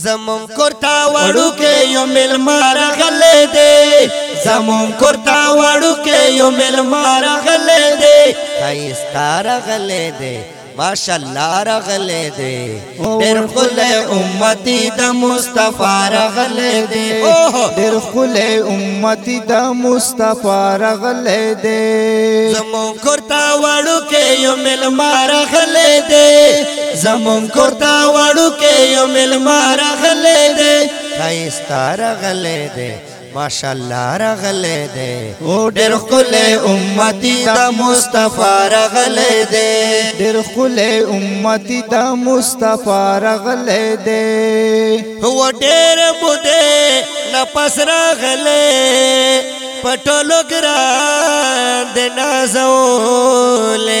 زمون کورتا وړو کې یو مل مار غلې دې زمون کورتا وړو کې یو مل مار غلې دې کای ستار غلې دې ماشالله رغلې دې ډېر خله امتی د مصطفی رغلې دې ډېر خله امتی د مصطفی رغلې دې زمون کورتا وړو کې یو مل مار غلې دې زمون کوتا وړو کې یو مل مار غلې دې خیستار غلې دې ماشاءالله رغلې دې او ډېر خله امتی دا مصطفی رغلې دې ډېر خله امتی دا مصطفی رغلې دې هو ډېر بده نفس رغلې پټولو ګران د نازولې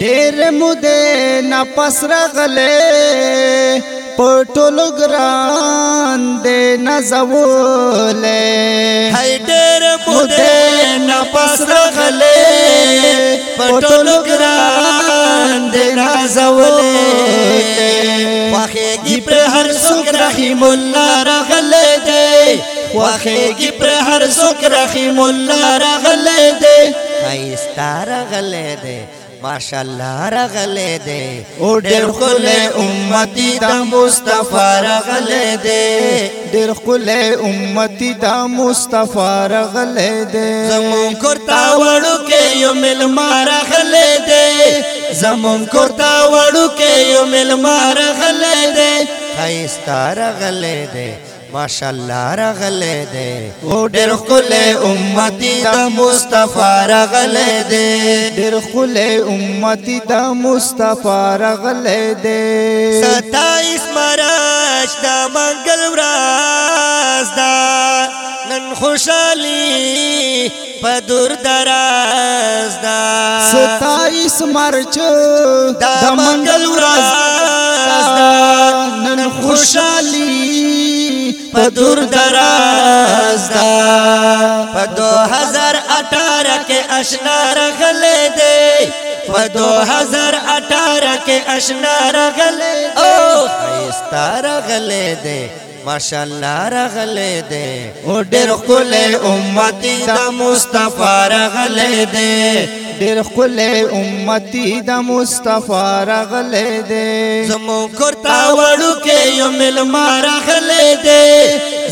ډېر مودې نه پسرغلې پټولو ګران د نازولې هاي ډېر مودې نه پسرغلې پټولو ګران د نازولې واخې دی پر هر څوک رحیم الله رغلې خوخیگی پر هر سک رحیم اللہ رغلے دے خیستا رغلے دے ماشاءاللہ رغلے دے او ډېر خله امتی د مصطفی رغلے دے ډېر خله امتی د مصطفی رغلے دے زمون کوتا وړو کې یو مل مار رغلے دے زمون کوتا وړو کې یو مل مار رغلے دے خیستا رغلے دے ماشاءالله رغله دې ډېر خله امتی د مصطفی رغله دې ډېر خله امتی د مصطفی رغله دې 27 مارچ د منګل ورځ دا نن خوشالي په دور دراز دا 27 مارچ د منګل ورځ دا نن خوشالي په دور دراز دا په 2018 کې آشنا راغلې دی په 2018 کې آشنا راغلې او خيستا راغلې دی ماشاءالله راغلې دی او ډېر خپل امتی د مصطفی راغلې دی ډېر خپل امتی د مصطفی راغله دې زمون کوتا وړو کې یو مل مار غله دې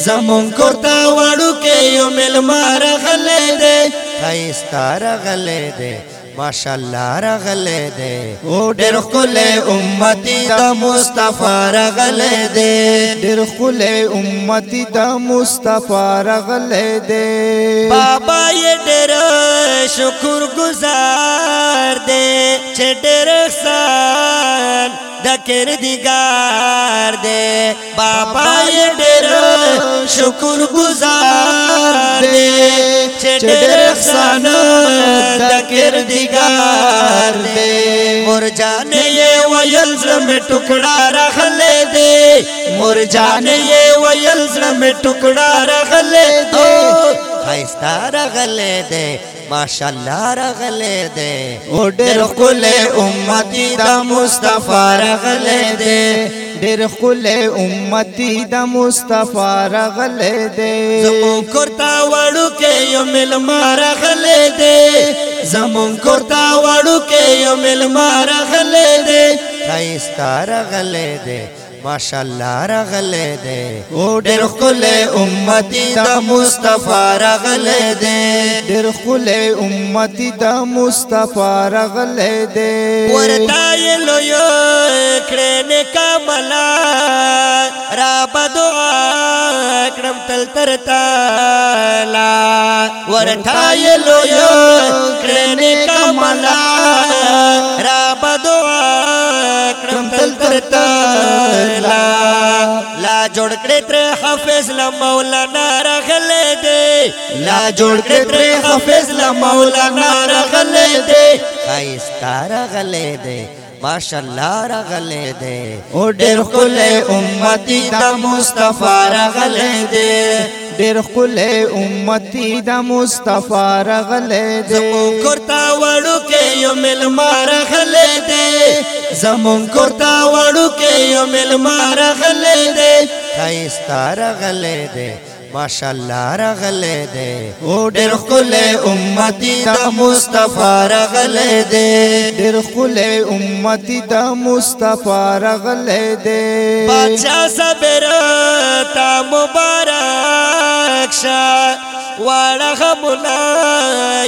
زمون کوتا وړو کې یو مل مار غله دې خیستار غله دې ماشاءالله راغله دې او ډېر خل امتي د مصطفی راغله دې ډېر خل امتي د مصطفی راغله دې بابا یې ډېر شکر گزار دې چې ډېر سان د کردګار دې بابا یې ډېر شکر گزار دې چې ډېر افسانه د کردګار دې مور جان یې ویل زم ټکړه راغلې دې مور جان یې ویل زم ټکړه راغلې دې خیستا رغلې دې ماشاءالله رغلې دې او ډېر خل امتی د مصطفی رغلې دې ډېر خل امتی د مصطفی رغلې دې زمون کورتا وړو کې یو مل مار رغلې دې زمون کورتا وړو کې یو مل مار رغلې دې خیستا رغلې دې ماشاءالله راغله دې او ډېر خل امتي د مصطفی راغله دې ډېر خل امتي د مصطفی راغله دې ورته لو یو کړه نه کملا را بدعا کړم تل تر تالا ورته لو یو کړه نه کملا لا جوړ کړې تر حافظ لا مولانا راغلې دې لا جوړ کړې تر حافظ لا مولانا راغلې دې خاصتا راغلې دې ماشاءالله راغله دې او ډېر خله امتی د مصطفی راغله دې ډېر خله امتی د مصطفی راغله دې زمون کرتا وړو کې یو مل مار غله دې زمون کرتا وړو کې یو مل مار غله دې خیستا رغلې دې ماشاءالله رغلې دې او ډېر خله امتی د مصطفی رغلې دې ډېر خله امتی د مصطفی رغلې دې بادشاہ صبر تا مبارک شه واړه غمونه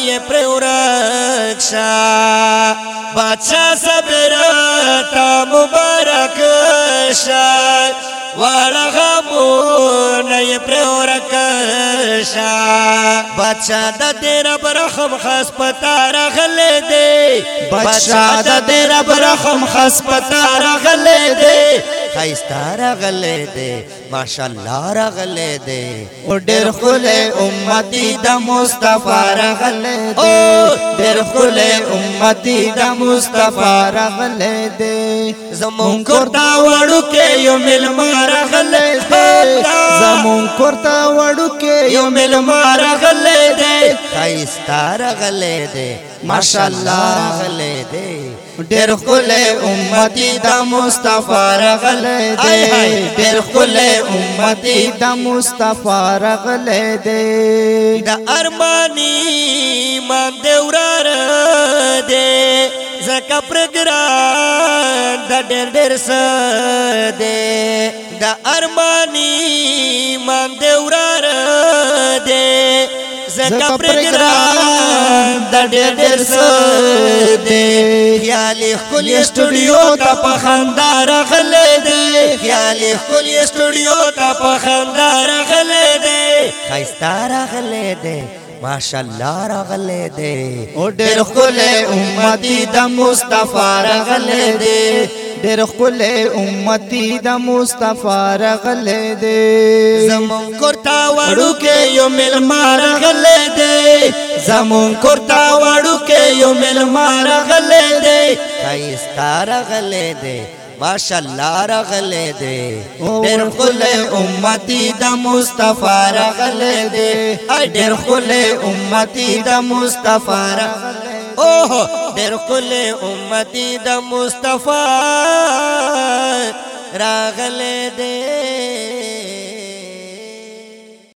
یې پر ورک شه بادشاہ صبر تا مبارک شه ورغمون یې پرورکشا بادشاہ د دې رب رحم خاص پتا راغلې دې بادشاہ د دې رب رحم خاص پتا راغلې دې خیستا راغله دې ماشاءالله راغله دې او ډېر خله امتی د مصطفی راغله دې او ډېر خله امتی د مصطفی راغله دې زمون کوتا وړو کې یو مل مارغله دې زمون کوتا وړو کې یو مل مارغله دې خیستا راغله دې ماشاءالله راغله دې ډېر خل امتی د مصطفی رغله دې ډېر خل امتی د مصطفی رغله دې د ارمانی مان دورار دې زکه پرګران د ډېر ډېر س دې د ارمانی مان دورار دې زکه پرګران ډېر ډېر سر دې خیالي خپل سټوډیو ته په خندا راغلې دې خیالي خپل سټوډیو ته په خندا راغلې دې خيستا راغلې دې ماشاءالله راغله دې او ډېر خله امتی د مصطفی راغله دې ډېر خله امتی د مصطفی راغله دې زمون کوټا وړو کې یو مل مار راغله دې زمون کرتا وڑو کے یو مل مارا غلے دے خائیس تارا غلے دے ماشا اللہ را غلے دے دیر خل امتی دا مصطفیٰ را غلے دے دیر خل امتی دا مصطفیٰ را دیر خل امتی دا مصطفیٰ را غلے دے